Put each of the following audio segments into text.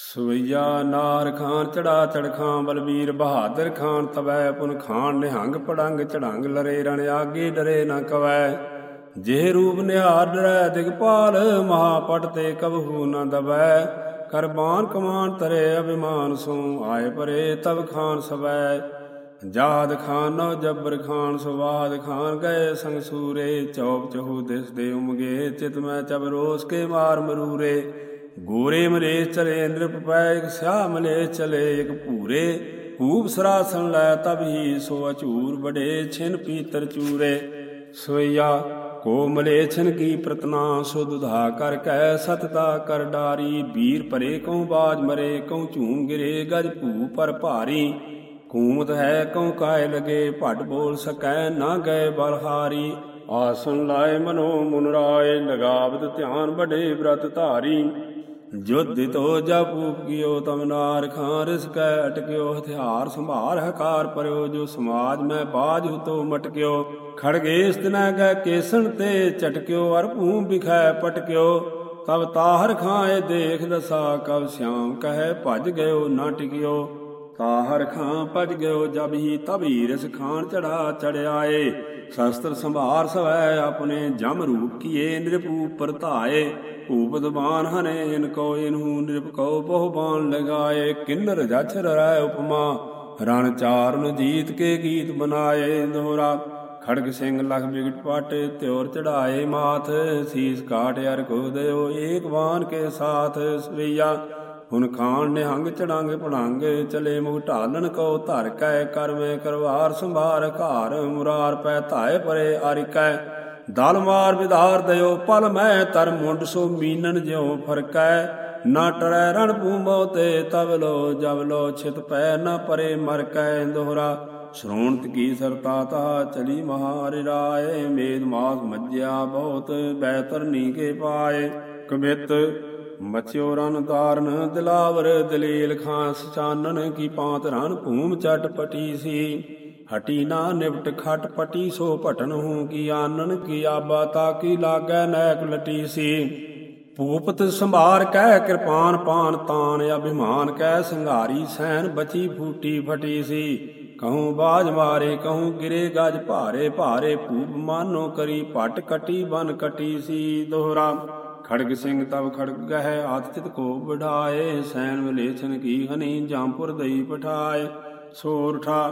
ਸਵਈਆ ਨਾਰ ਖਾਨ ਚੜਾ ਚੜਖਾਂ ਬਲਬੀਰ ਬਹਾਦਰ ਖਾਨ ਤਵੈ, ਪੁਨ ਖਾਨ ਨਿਹੰਗ ਪੜੰਗ ਚੜੰਗ, ਲਰੇ ਰਣ ਆਗੇ ਡਰੇ ਨਾ ਕਵੈ। ਜੇ ਰੂਪ ਨਿਹਾਰ ਡਰੈ, ਦਿਗਪਾਲ ਮਹਾਪਟ ਤੇ ਕਬਹੂ ਨਾ ਦਬੈ ਕਰਬਾਨ ਕਮਾਨ ਤਰੇ ਅਭਿਮਾਨ ਸੋ ਆਏ ਪਰੇ ਤਬ ਖਾਨ ਸਵੈ। ਜਾਦ ਖਾਨ ਨੋ ਜੱਬਰ ਖਾਨ, ਸੁਵਾਦ ਖਾਨ ਗਏ ਸੰਗ ਸੂਰੇ। ਚੌਪ ਚਹੂ ਦਿਸ ਦੇ ਉਮਗੇ, ਚਿਤ ਮੈਂ ਚਬ ਰੋਸ ਕੇ ਮਾਰ ਮਰੂਰੇ। ਗੋਰੇ ਮਲੇ ਚਲੇ ਨਿਰਪ ਪੈ ਸਿਆ ਮਲੇ ਚਲੇ, ਇਕ ਭੂਰੇ ਭੂਪ ਸਰਾਸਨ ਲੈ, ਤਬ ਹੀ ਸੋ ਅਚੂਰ ਬੜੇ, ਛਿਨ ਪੀਤਰ ਚੂਰੇ। ਸੋਈਆ ਕੋ ਮਲੇਛਨ ਕੀ ਪ੍ਰਤਨਾ, ਸੁਧਾ ਕਰ ਕੈ ਸਤਤਾ ਕਰ ਡਾਰੀ। ਵੀਰ ਭਰੇ ਕਉ ਬਾਜ ਮਰੇ, ਕਉ ਝੂਮ ਗਿਰੇ, ਗਜ ਭੂ ਪਰ ਭਾਰੀ। ਕੂਮਤ ਹੈ ਕਉ ਕਾਇ ਲਗੇ, ਭਟ ਬੋਲ ਸਕੈ ਨਾ ਗਏ ਬਲਹਾਰੀ ਆਸਨ ਲਾਏ ਮਨੋ ਮੁਨ ਰਾਏ, ਲਗਾਵਤ ਧਿਆਨ ਬੜੇ ਬ੍ਰਤ ਧਾਰੀ। ਜੁਧ ਤੋ ਜਪੂਪ ਕੀਓ ਤਮਨਾਰ ਖਾਂ ਰਿਸ ਕੈ ਅਟਕਿਓ, ਹਥਿਆਰ ਸੰਭਾਰ ਹਕਾਰ ਪਰਿਓ, ਜੋ ਸਮਾਜ ਮੈਂ ਬਾਜ ਹੁਤੋ ਮਟਕਿਓ। ਖੜਗੇਸ ਇਸ ਗੈ ਕੇਸਣ ਤੇ ਚਟਕਿਓ ਅਰ ਭੂਮ ਬਿਖੈ ਪਟਕਿਓ। ਤਬ ਤਾਹਰ ਖਾਏ ਦੇਖ ਦਸਾ, ਕਬ ਸਿਆਮ ਕਹੈ ਭਜ ਗਇਓ ਨਾ ਟਿਕਿਓ। ਤਾਹਰ ਖਾਂ ਭਜ ਗਇਓ, ਜਬ ਹੀ ਤਬ ਹੀ ਰਸ ਖਾਨ ਚੜਾ ਚੜਿਆਏ ਸ਼ਸਤਰ ਸੰਭਾਰ ਸਵੈ ਆਪਣੇ ਜਮ ਰੂਪ ਕੀਏ ਨਿਰਪੂ ਪਰਤਾਏ ਭੂਪਤ ਬਾਨ ਹਨੇ, ਇਨ ਕੋ ਇਨਹੂ ਨਿਰਪ ਕੋ ਬਹੁ ਬਾਨ ਲਗਾਏ, ਕਿੰਨਰ ਜਛ ਰਹਿ ਉਪਮਾ, ਰਣ ਚਾਰਨ ਜੀਤ ਕੇ ਗੀਤ ਬਨਾਏ, ਦੋਹਰਾ ਖੜਗ ਸਿੰਘ ਲਖ ਬਿਗਟ ਪਟ, ਤਿਉਰ ਚੜਾਏ ਮਾਥ, ਸੀਸ ਕਾਟ ਅਰ ਕੋ ਏਕ ਬਾਨ ਕੇ ਸਾਥ, ਸਵਈਆ, ਹੁਣ ਖਾਨ ਨਿਹੰਗ ਚੜਾਂਗੇ ਪੜਾਂਗ ਚਲੇ ਮੁਖ ਢਾਲਣ ਕੋ ਧਰ ਕੈ, ਕਰਵੇ ਕਰਵਾਰ ਸੰਭਾਰ ਘਾਰ, ਮੁਰਾਰ ਪੈ ਧਾਏ ਪਰੇ ਆਰਿਕੈ ਦਲ ਮਾਰ ਵਿਧਾਰ ਦਇਓ ਪਲ ਮੈਂ ਤਰ ਮੁੰਡ ਸੋ ਮੀਨਨ ਜਿਉ ਫਰਕੈ। ਨਾ ਟਰੈ ਰਣ ਭੂਮੋ ਤੇ ਤਬ ਲੋ ਛਿਤ ਪੈ ਨ ਪਰੇ ਮਰ ਕੈ ਦੋਹਰਾ। ਸ਼੍ਰੋਣਤ ਕੀ ਸਰਤਾ ਤਾ ਚਲੀ ਮਹਾਰਿ ਰਾਏ, ਮੇਦ ਮਾਸ ਮੱਜਿਆ ਬਹੁਤ ਬੈਤਰਨੀ ਕੇ ਪਾਏ। ਕਮਿਤ ਮਚਿਓ ਰਨ ਤਾਰਨ ਦਿਲਾਵਰ ਦਲੀਲ ਖਾਂ ਸਚਾਨਨ ਕੀ ਪਾਂਤ ਰਨ ਭੂਮ ਚਟ ਪਟੀ ਸੀ। ਹਟੀ ਨਾ ਨਿਵਟ ਖਟ ਪਟੀ, ਸੋ ਭਟਨ ਹੂੰ ਕੀ ਆਨਨ, ਕੀ ਆਬਾ ਤਾ ਕੀ ਲਾਗੈ ਨੈਕ ਲਟੀ ਸੀ ਭੂਪਤ ਸੰਭਾਰ ਕਹਿ ਕਿਰਪਾਨ ਪਾਨ, ਤਾਨ ਅਭਿਮਾਨ ਕਹਿ ਸੰਘਾਰੀ ਸੈਨ ਬਚੀ ਫੂਟੀ ਫਟੀ ਸੀ ਕਹੂੰ ਬਾਜ ਮਾਰੇ, ਕਹੂੰ ਗਿਰੇ ਗਜ ਭਾਰੇ ਭਾਰੇ ਭੂਪ ਮਾਨੋ ਕਰੀ, ਪਟ ਕਟੀ ਬਨ ਕਟੀ ਸੀ ਦੋਹਰਾ। ਖੜਗ ਸਿੰਘ ਤਬ ਖੜਗ ਗਹਿ ਆਤ ਕੋ ਵਢਾਏ ਸੈਨ ਮਲੇਛਨ ਕੀ ਹਨੀ ਜਾਂਪੁਰ ਦਈ ਪਠਾਏ। ਸੋਰਠਾ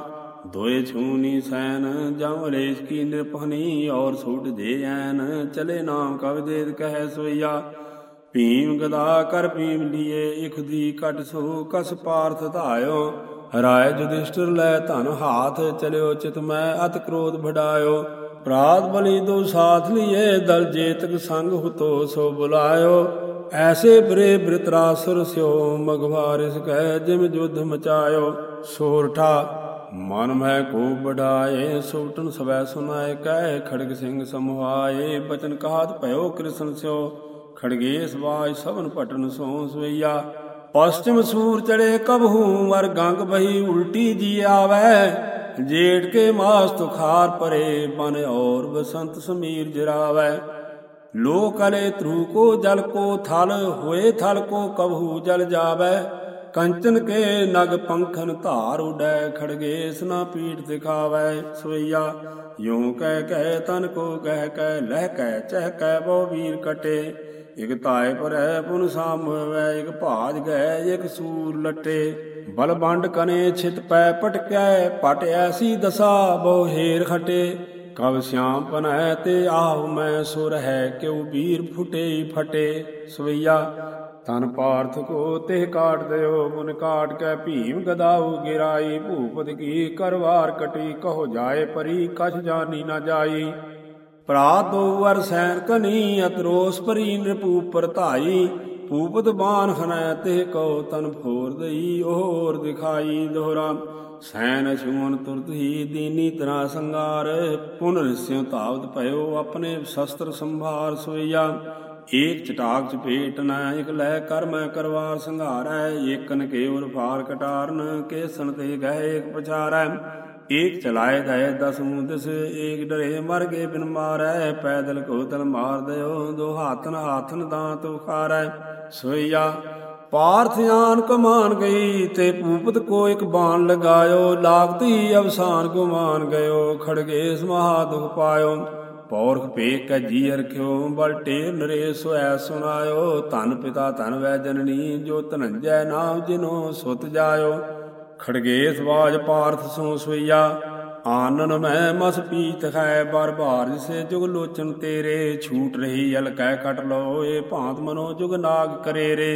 ਦੋਏ ਛੂਨੀ ਸੈਨ ਜਮਲੇਸ਼ ਕੀ ਨਿਰਪਹਨੀ ਔਰ ਸੂਟ ਦੇ ਐਨ। ਚਲੇ ਨਾਮ ਕਵ ਦੇਦ ਕਹਿ ਸੋਈਆ, ਭੀਮ ਗਦਾ ਕਰ ਭੀਮ ਲੀਏ, ਇਖ ਦੀ ਕਟ ਸੋ ਕਸ ਪਾਰਥ ਧਾਇਓ। ਰਾਏ ਜੁਦਿਸ਼ਟਰ ਲੈ ਧਨ ਹਾਥ, ਚਲਿਓ ਚਿਤ ਮੈਂ ਅਤ ਕ੍ਰੋਧ ਵਢਾਇਓ ਪ੍ਰਾਤ ਬਲੀ ਦੋ ਸਾਥ ਲੀਏ, ਦਲ ਜੇਤਕ ਸੰਗ ਹੁਤੋ ਸੋ ਬੁਲਾਇਓ। ਐਸੇ ਬਰੇ ਬ੍ਰਿਤਰਾਸੁਰ ਸਿਓ ਮਗਵਾਰਿਸ ਕਹਿ ਜਿਮ ਜੁਧ ਮਚਾਇਓ। ਸੋਰਠਾ ਮਨ ਮੈਂ ਕੋ ਬਢਾਏ ਸੁਟਨ ਸਵੈ ਸੁਨਾਏ, ਕਹਿ ਖੜਗ ਸਿੰਘ ਸਮੁਹਾਏ, ਬਚਨ ਕਹਾਤ ਭਇਓ ਕ੍ਰਿਸ਼ਨ ਸਿਓ, ਖੜਗੇਸ ਬਾਜ ਸਭਨ ਪਟਨ ਸੋ ਸਵਈਆ। ਪਸ਼ਚਿਮ ਸੂਰ ਚੜੇ ਕਬਹੂ ਵਰ ਗੰਗ ਬਹੀ ਉਲਟੀ ਜੀ ਆਵੈ, ਜੇੜ ਕੇ ਮਾਸ ਤੁਖਾਰ ਪਰੇ ਬਨ ਔਰ ਬਸੰਤ ਸਮੀਰ ਜਰਾਵੈ। ਲੋਕ ਅਲੇ ਤਰੂ ਕੋ ਜਲ ਕੋ ਥਲ, ਹੋਏ ਥਲ ਕੋ ਕਬਹੂ ਜਲ ਜਾਵੈ। ਕੰਚਨ ਕੇ ਨਗ ਪੰਖਨ ਧਾਰ ਉਡੈ ਖੜਗੇਸ ਨਾ ਪੀਠ ਦਿਖਾਵੈ ਸਵਈਆ। ਯੋਂ ਕਹਿ ਕਹਿ ਤਨ ਕੋ ਕਹਿ ਕਹਿ ਲਹਿ ਕਹਿ ਚਹਿ ਕਹਿ ਬੋ ਵੀਰ ਕਟੇ। ਇਕ ਧਾਇ ਪਰੈ ਪੁਨ ਸਾਮਵੈ ਇਕ ਭਾਜ ਗੈ ਇਕ ਸੂਰ ਲਟੇ। ਬਲ ਬੰਡ ਕਨੇ ਛਿਤ ਪੈ ਪਟਕੈ ਪਟ ਐਸੀ ਦਸਾ ਬਹੁ ਹੀਰ ਖਟੇ। ਕਬ ਸਿਆਮ ਪਨੈ ਤੇ ਆਹ ਮੈਂ ਸੁਰ ਹੈ, ਕਿਉ ਵੀਰ ਫੁਟੇ ਫਟੇ। ਸਵਈਆ ਤਨ ਪਾਰਥ ਕੋ ਤੇ ਕਾਟ ਦਿਓ, ਮੁਨ ਕਾਟ ਕੈ ਭੀਮ ਗਦਾਉ ਗਿਰਾਈ ਭੂਪਤ ਕੀ ਕਰਵਾਰ ਕਟੀ, ਕਹੋ ਜਾਏ ਪਰੀ, ਕਛ ਜਾਣੀ ਨਾ ਜਾਈ। ਭਰਾ ਦੋ ਵਰ ਸੈਨ ਕਨੀ, ਅਤਰੋਸ ਪਰੀ ਨਿਰਪੂ ਪਰਧਾਈ ਭੂਪਤ ਬਾਨ ਹਨੈ ਤੇ ਕਉ ਤਨ ਫੋਰ ਦਈ ਹੋਰ ਦਿਖਾਈ ਦੋਹਰਾ। ਸੈਨ ਛੂਨ ਤੁਰਤ ਹੀ ਦੀਨੀ ਤਰਾ ਸੰਗਾਰ ਪੁਨ ਰਿਸਿਉ ਧਾਵਤ ਭਇਓ, ਆਪਣੇ ਸ਼ਸਤਰ ਸੰਭਾਰ ਸੋਈਆ। ਏਕ ਚਟਾਕ ਚਪੇਟ ਨਾ ਇਕ ਲੈ ਕਰ ਮੈਂ ਕਰਵਾਰ ਸੰਘਾਰੈ, ਏਕਨ ਕੇਵਲ ਫਾਰ ਕਟਾਰਨ ਕੇਸਣ ਤੇ ਗਏ ਇਕ ਪਛਾਰੈ। ਏਕ ਚਲਾਏ ਦਏ ਦਸ ਮੁਦਸ ਏਕ ਡਰੇ ਮਰ ਗਏ ਬਿਨ ਮਾਰੈ। ਪੈਦਲ ਕੋਤਲ ਮਾਰ ਦਿਓ, ਦੋ ਹਾਥਨ ਹਾਥਨ ਦਾਂਤ ਉਖਾਰੈ। ਸੋਈਆ, ਪਾਰਥ ਆਨ ਕਮਾਨ ਗਈ, ਤੇ ਭੂਪਤ ਕੋ ਇੱਕ ਬਾਣ ਲਗਾਇਓ। ਲਾਗਤੀ ਅਵਸਾਨ ਗੁਮਾਨ ਗਇਓ, ਖੜਗੇ ਸਮਹਾ ਦੁਖ ਪਾਇਓ। ਪੌਰਖ ਪੇਕ ਕੈ ਜੀ ਰਖਿਓ ਬਲ ਟੇਰ ਨਰੇ ਸੋਐ ਸੁਨਾਇਓ ਧਨ ਪਿਤਾ ਧਨ ਵੈ ਜਨਨੀ, ਜੋ ਧਨੰਜੈ ਨਾਮ ਜਿਨੋ ਸੁਤ ਜਾਇਓ। ਖੜਗੇਸ ਬਾਜ ਪਾਰਥ ਸੋ ਸੋਈਆ ਆਨਨ ਮੈਂ ਮਸ ਪੀਤ ਹੈ ਬਰ ਭਾਰ, ਜਿਸੇ ਜੁਗ ਲੋਚਨ ਤੇਰੇ, ਛੂਟ ਰਹੀ ਅਲ ਕਹਿ ਕਟ ਲੋ ਏ ਭਾਂਤ ਮਨੋ ਜੁਗ ਨਾਗ ਕਰੇ ਰੇ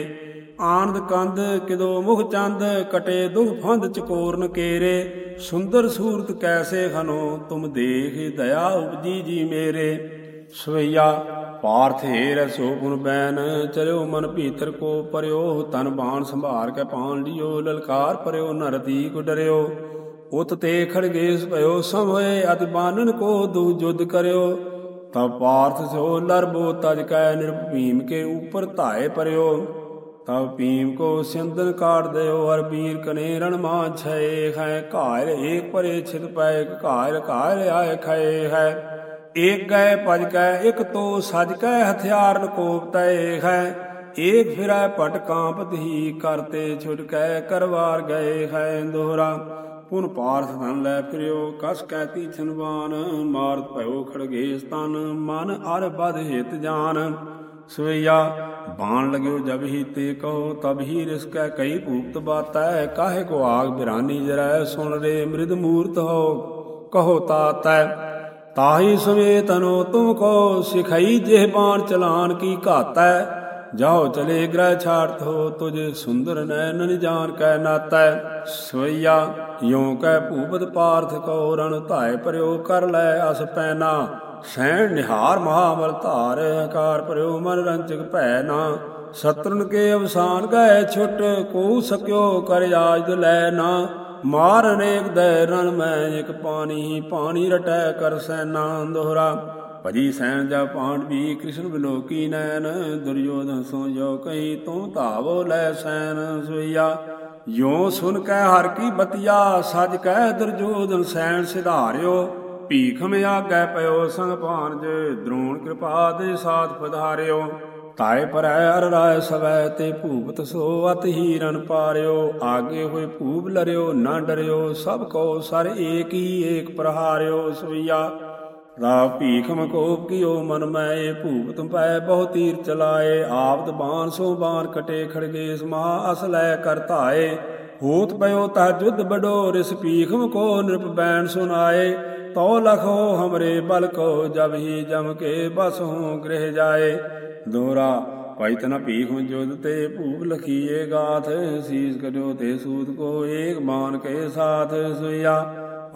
ਆਨੰਦ ਕੰਦ, ਕਿਦੋ ਮੁਖ ਚੰਦ, ਕਟੇ ਦੁਖ ਫੰਦ ਚਕੋਰਨ ਕੇਰੇ। ਸੁੰਦਰ ਸੂਰਤ ਕੈਸੇ ਖਨੋ, ਤੁਮ ਦੇਖ ਦਇਆ ਉਪਜੀ ਜੀ ਮੇਰੇ। ਸਵਈਆ, ਪਾਰਥੇ ਰਸੋ ਪੁਨ ਬੈਨ ਚਲਿਓ ਮਨ ਭੀਤਰ ਕੋ ਪਰਿਓ ਤਨ ਬਾਣ ਸੰਭਾਰ ਕੇ ਪਾਣ ਲਿਓ, ਲਲਕਾਰ ਪਰਿਓ ਨਰਦੀ ਕੋ ਡਰਿਓ। ਉਤ ਤੇ ਖੜਗੇਸ ਭਇਓ ਸਮੋਏ ਅਤਿ ਬਾਨਨ ਕੋ ਦੂ ਜੁਦ ਕਰਿਓ। ਤਬ ਪਾਰਥ ਸੋ ਲਰਬੋ, ਤਜ ਕੈ ਨਿਰਭੀਮ ਕੇ ਉਪਰ ਧਾਏ ਪਰਿਓ। ਤਬ ਭੀਮ ਕੋ ਸਿੰਦਨ ਕਾਟ ਦਿਓ, ਹਰ ਬੀਰ ਕਨੇ ਰਣ ਮਾ ਛੇ ਹੈ। ਘਾਇਰ ਏਕ ਪਰੇ ਛਿਤ ਪੈ, ਇੱਕ ਘਾਇਰ ਘਾਇਰ ਆਏ ਖਏ ਹੈ। ਏਕ ਗਏ ਭਜ ਕੈ, ਇਕ ਤੋ ਸਜ ਕੈ ਹਥਿਆਰਨ ਕੋਪ ਤੈ ਹੈ। ਏਕ ਫਿਰੈ ਪਟ ਕਾਂਪਤ ਹੀ ਕਰਤੇ ਛੁਟ ਕੈ, ਕਰਵਾਰ ਗਏ ਹੈ ਦੋਹਰਾ। ਪੁਨ ਪਾਰਥ ਧਨ ਲੈ ਫਿਰਿਓ, ਕਸ ਕੈ ਤੀਛਨ ਬਾਨ ਮਾਰਤ ਭਇਓ ਖੜਗੇ ਸਤਨ, ਮਨ ਅਰ ਬਧ ਹਿਤ ਜਾਨ। ਸਵਈਆ। ਬਾਣ ਲਗਿਓ ਜਬ ਹੀ ਤੇ ਕਹੋ, ਤਬ ਹੀ ਰਿਸਕੈ ਕਈ ਭੂਪਤ ਬਾਤੈ। ਕਾਹੇ ਕੋ ਆਗ ਬਿਰਾਨੀ ਜਰੈ, ਸੁਣ ਰੇ ਮ੍ਰਿਦ ਮੂਰਤ ਹੋ, ਕਹੋ ਤਾਤੈ। ਤਾਹੀ ਸਵੇ ਤਨੋ ਤੁਮ ਕੋ, ਸਿਖਈ ਜਿਹ ਬਾਣ ਚਲਾਨ ਕੀ ਘਾਤੈ। ਜਾਓ ਚਲੇ ਗ੍ਰਹਿ ਛਾੜਤ ਹੋ ਤੁਝ ਸੁੰਦਰ ਨੈਣ ਜਾਨ ਕੈ ਨਾਤੈ। ਸਵਈਆ ਯੋਂ ਕੈ ਭੂਪਤ ਪਾਰਥ ਕੋ ਰਣ ਧਾਇ ਪਰਿਓ ਕਰ ਲੈ ਅਸ ਪੈਨਾ। ਸੈਣ ਨਿਹਾਰ ਮਹਾਮਲ ਧਾਰ ਆਕਾਰ ਪਰਿਓ ਮਨ ਰੰਚਕ ਭੈ ਨਾ। ਸਤਰਨ ਕੇ ਅਵਸਾਨ ਗਏ ਛੁੱਟ, ਕੋ ਸਕਿਓ ਕਰ ਆਜ ਲੈ ਨਾ। ਮਾਰ ਅਨੇਕ ਦੈ ਰਣ, ਮੈਂ ਇਕ ਪਾਣੀ ਪਾਣੀ ਰਟੈ ਕਰ ਸੈਨਾ ਦੋਹਰਾ। ਭਜੀ ਸੈਨ ਜਾ ਪਾਂਡਵੀ ਕ੍ਰਿਸ਼ਨ ਬਿਲੋਕੀ ਨੈਨ ਦੁਰਯੋਧਨ ਸੋ ਜੋ ਕਈ ਤੂੰ ਧਾਵੋ ਲੈ ਸੈਨ ਸੋਈਆ। ਯੋ ਸੁਨ ਕੈ ਹਰ ਕੀ ਬਤਿਆ, ਸਜ ਕੈ ਦੁਰਯੋਧਨ ਸੈਨ ਸਿਧਾਰਿਓ। ਭੀਖ ਮੇ ਆਗੈ ਪਇਓ ਸੰਗ ਭਾਨਜ ਦ੍ਰੋਣ ਕਿਰਪਾ ਦੇ ਸਾਥ ਪਧਾਰਿਓ। ਤਾਏ ਪਰੈ ਅਰ ਰਾਇ ਸਵੈ ਤੇ ਭੂਪਤ ਸੋ ਅਤ ਹੀ ਰਨ ਪਾਰਿਓ। ਆਗੇ ਹੋਏ ਭੂਪ ਲਰਿਓ, ਨਾ ਡਰਿਓ, ਸਭ ਕੋ ਸਰ ਏਕ ਹੀ ਏਕ ਪ੍ਰਹਾਰਿਓ ਸੋਈਆ। ਰਾ ਭੀਖਮ ਕੋਪ ਕੀਓ ਮਨ ਮੈਂ ਇਹ ਭੂਪਤ ਪੈ ਬਹੁ ਤੀਰ ਚਲਾਏ ਆਪਦ ਬਾਣ ਸੋ ਬਾਣ ਕਟੇ ਖੜਗੇ ਸਮਾ ਅਸ ਲੈ ਕਰ ਧਾਏ ਹੋਤ ਪਇਓ ਤਾ ਜੁਧ ਬਡੋ ਰਿਸ ਭੀਖਮ ਕੋ ਨਿਰਪ ਬੈਣ ਸੁਨਾਏ ਤੋ ਲਖੋ ਹਮਰੇ ਬਲ ਕੋ ਜਬ ਹੀ ਜਮ ਕੇ ਬਸ ਹੂੰ ਗ੍ਰਹਿ ਜਾਏ ਦੋਰਾ ਭਾਈ ਤਨਾ ਭੀਖ ਜੁਦ ਤੇ ਭੂਪ ਲਖੀਏ ਗਾਥ ਸੀਸ ਕਰਿਓ ਤੇ ਸੂਤ ਕੋ ਏਕ ਮਾਨ ਕੇ ਸਾਥ ਸੁਈਆ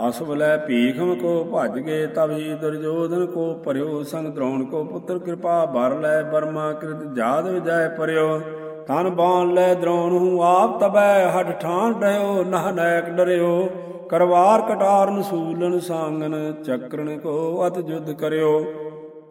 ਅਸੁਭ ਲੈ ਭੀਖਮ ਕੋ ਭਜ ਗਏ ਤਬ ਦੁਰਜੋਧਨ ਕੋ ਭਰਿਓ ਸੰਗ ਦ੍ਰੋਣ ਕੋ ਪੁੱਤਰ ਕਿਰਪਾ ਭਰ ਲੈ ਬਰਮਾ ਕ੍ਰਿਤ ਜਾਦ ਵਿਜੈ ਪਰਿਓ। ਤਨ ਬਾਣ ਲੈ ਦ੍ਰੋਣ ਹੂੰ ਆਪ ਤਬੈ ਹਟ ਠਾਣ ਡਿਓ ਨਹ ਨੈਕ ਡਰਿਓ। ਕਰਵਾਰ ਕਟਾਰਨ ਸੂਲਨ ਸਾੰਗਨ, ਚੱਕਰਨ ਕੋ ਅਤ ਜੁਧ ਕਰਿਓ।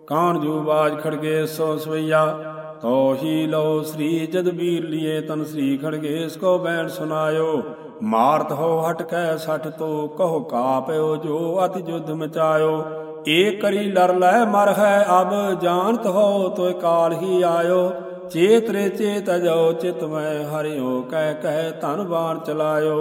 ਕਾਨ ਜੋ ਬਾਜ ਖੜਗੇ ਸੋ ਸਵਈਆ। ਤੋ ਹੀ ਲੋ ਸ੍ਰੀ ਜਦ ਵੀਰ ਤਨ ਸ੍ਰੀ ਖੜਗੇ ਇਸ ਕੋ ਬੈਣ ਸੁਨਾਇਓ। ਮਾਰਤ ਹੋ ਹਟ ਕੈ ਸਠ ਤੋ, ਕਹੋ ਕਾਪਿਓ ਜੋ ਅਤਿ ਜੁਧ ਮਚਾਇਓ। ਏ ਕਰੀ ਲਰ ਲੈ ਮਰ ਹੈ ਅਬ, ਜਾਣਤ ਹੋ ਤੋਇ ਕਾਲ ਹੀ ਆਇਓ। ਚੇਤ ਰੇ ਚੇਤ ਜੋ ਚਿਤ ਮੈਂ ਹਰਿਓ, ਕਹਿ ਕਹਿ ਧਨ ਬਾਣ ਚਲਾਇਓ।